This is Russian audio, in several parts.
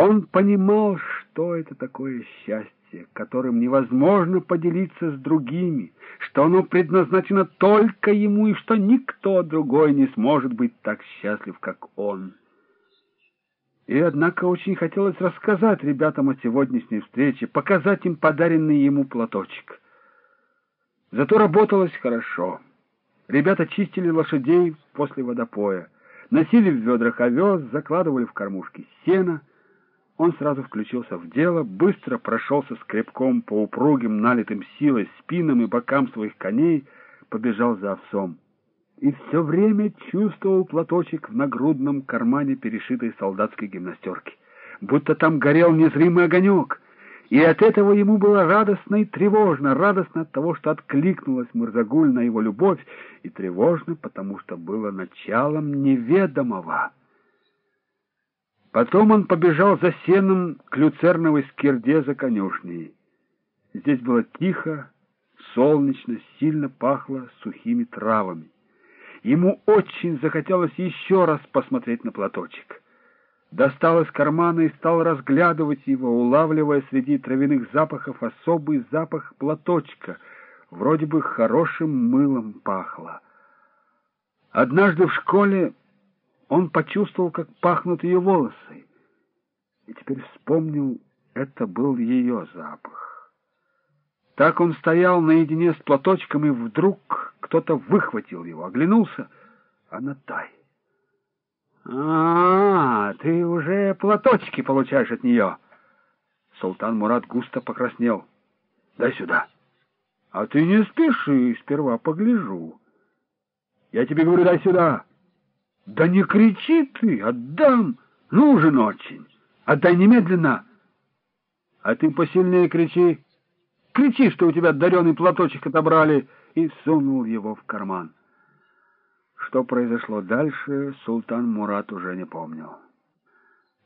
Он понимал, что это такое счастье, которым невозможно поделиться с другими, что оно предназначено только ему и что никто другой не сможет быть так счастлив, как он. И, однако, очень хотелось рассказать ребятам о сегодняшней встрече, показать им подаренный ему платочек. Зато работалось хорошо. Ребята чистили лошадей после водопоя, носили в ведрах овес, закладывали в кормушки сено. Он сразу включился в дело, быстро прошелся скребком по упругим, налитым силой спинам и бокам своих коней, побежал за овсом. И все время чувствовал платочек в нагрудном кармане перешитой солдатской гимнастерки, будто там горел незримый огонек, и от этого ему было радостно и тревожно, радостно от того, что откликнулась Мурзагуль на его любовь, и тревожно, потому что было началом неведомого. Потом он побежал за сеном к люцерновой скирде за конюшней. Здесь было тихо, солнечно, сильно пахло сухими травами. Ему очень захотелось еще раз посмотреть на платочек. Достал из кармана и стал разглядывать его, улавливая среди травяных запахов особый запах платочка. Вроде бы хорошим мылом пахло. Однажды в школе он почувствовал, как пахнут ее волосы, и теперь вспомнил, это был ее запах. Так он стоял наедине с платочком, и вдруг кто-то выхватил его, оглянулся, а Натай. «А, ты уже платочки получаешь от нее!» Султан Мурат густо покраснел. «Дай сюда!» «А ты не спеши, сперва погляжу!» «Я тебе говорю, дай сюда!» «Да не кричи ты! Отдам! Нужен очень! Отдай немедленно!» «А ты посильнее кричи! Кричи, что у тебя дареный платочек отобрали!» и сунул его в карман. Что произошло дальше, султан Мурат уже не помнил.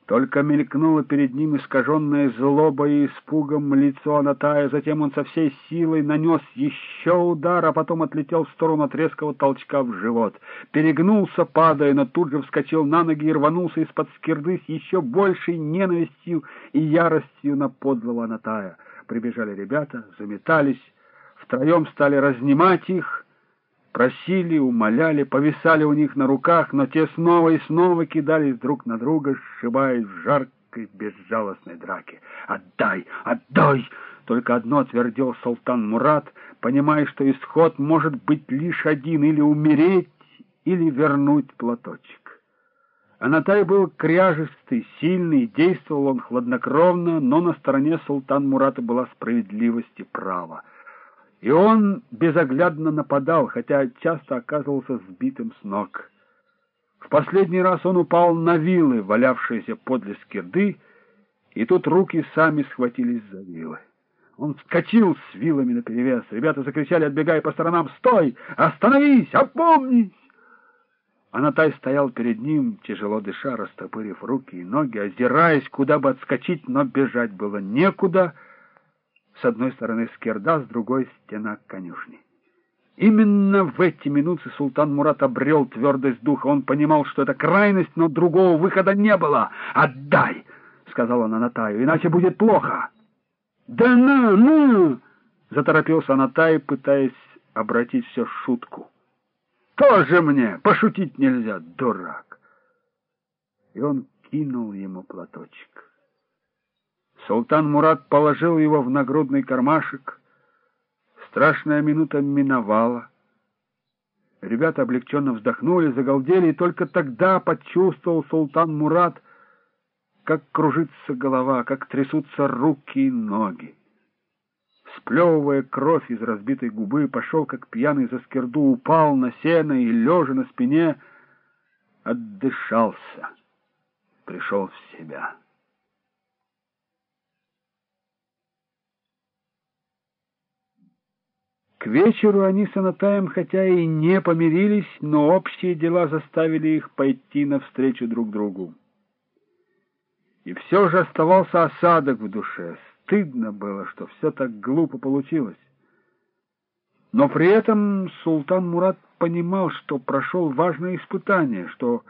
Только мелькнуло перед ним искаженное злобой и испугом лицо Анатая, затем он со всей силой нанес еще удар, а потом отлетел в сторону от резкого толчка в живот. Перегнулся, падая, но тут же вскочил на ноги и рванулся из-под скирды с еще большей ненавистью и яростью на подлого Анатая. Прибежали ребята, заметались, Втроем стали разнимать их, просили, умоляли, повисали у них на руках, но те снова и снова кидались друг на друга, сшибаясь в жаркой безжалостной драке. «Отдай! Отдай!» Только одно твердил султан Мурат, понимая, что исход может быть лишь один — или умереть, или вернуть платочек. Анатай был кряжистый, сильный, действовал он хладнокровно, но на стороне султан Мурата была справедливость и право — и он безоглядно нападал, хотя часто оказывался сбитым с ног. В последний раз он упал на вилы, валявшиеся подле скирды, и тут руки сами схватились за вилы. Он вскочил с вилами наперевес. Ребята закричали, отбегая по сторонам, «Стой! Остановись! Опомнись!» Анатай стоял перед ним, тяжело дыша, растопырив руки и ноги, озираясь, куда бы отскочить, но бежать было некуда — с одной стороны скирда, с другой — стена конюшни. Именно в эти минуты султан Мурат обрел твердость духа. Он понимал, что это крайность, но другого выхода не было. «Отдай!» — сказал он Анатаю, — «иначе будет плохо». «Да на, на!» — заторопился Анатай, пытаясь обратить все в шутку. «Тоже мне! Пошутить нельзя, дурак!» И он кинул ему платочек. Султан Мурат положил его в нагрудный кармашек. Страшная минута миновала. Ребята облегченно вздохнули, загалдели, и только тогда почувствовал султан Мурат, как кружится голова, как трясутся руки и ноги. Сплевывая кровь из разбитой губы, пошел, как пьяный за скирду, упал на сено и, лежа на спине, отдышался, пришел в себя. К вечеру они с Анатаем хотя и не помирились, но общие дела заставили их пойти навстречу друг другу. И все же оставался осадок в душе. Стыдно было, что все так глупо получилось. Но при этом султан Мурат понимал, что прошел важное испытание, что